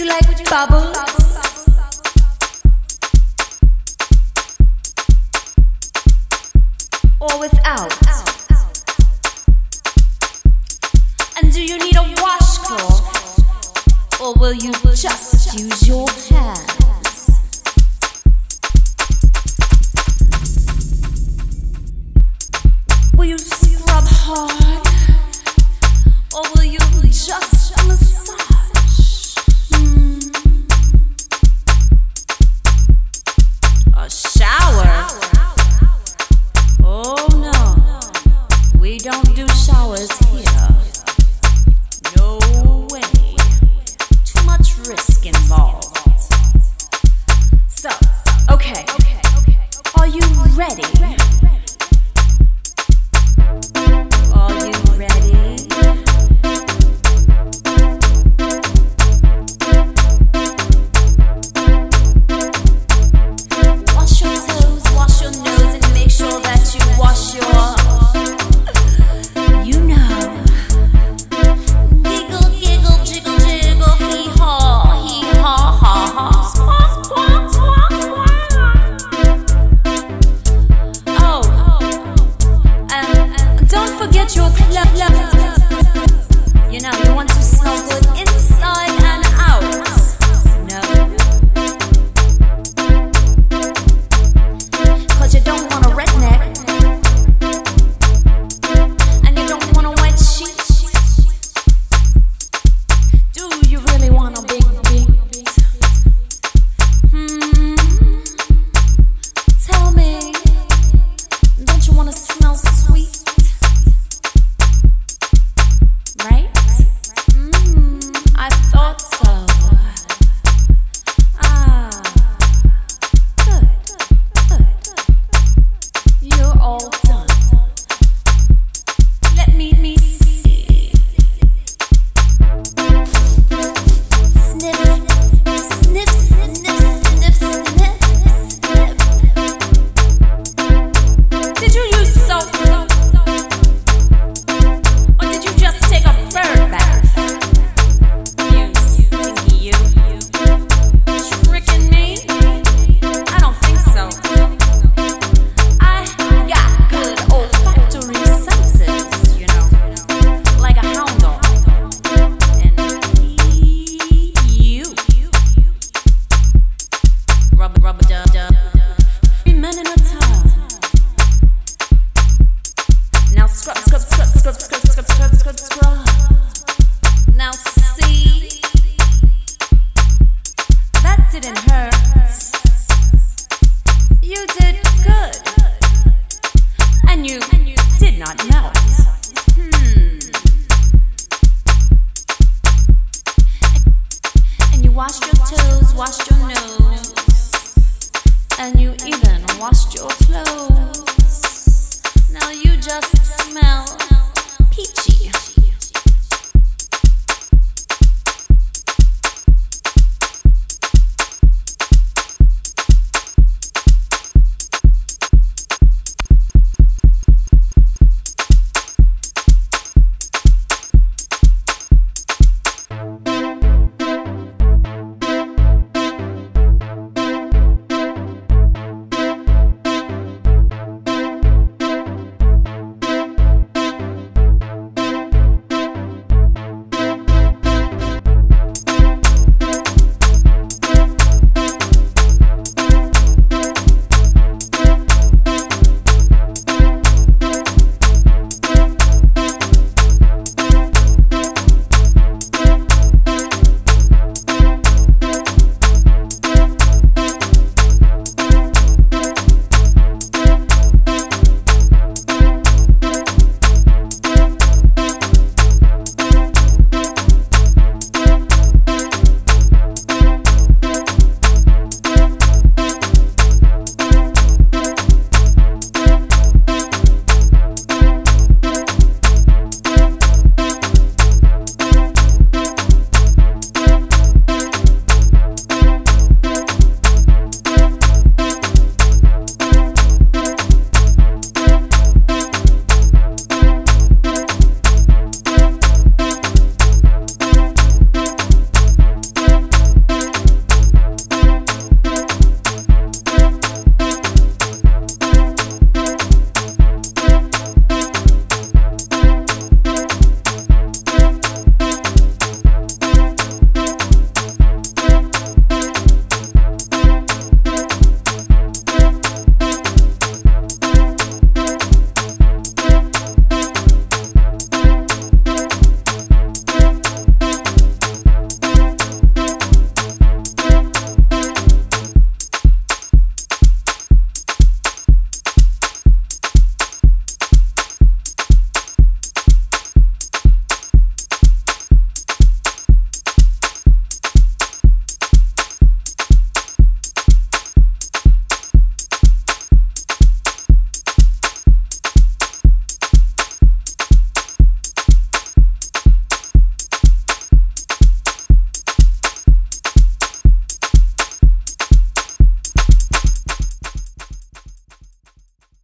you like bubble?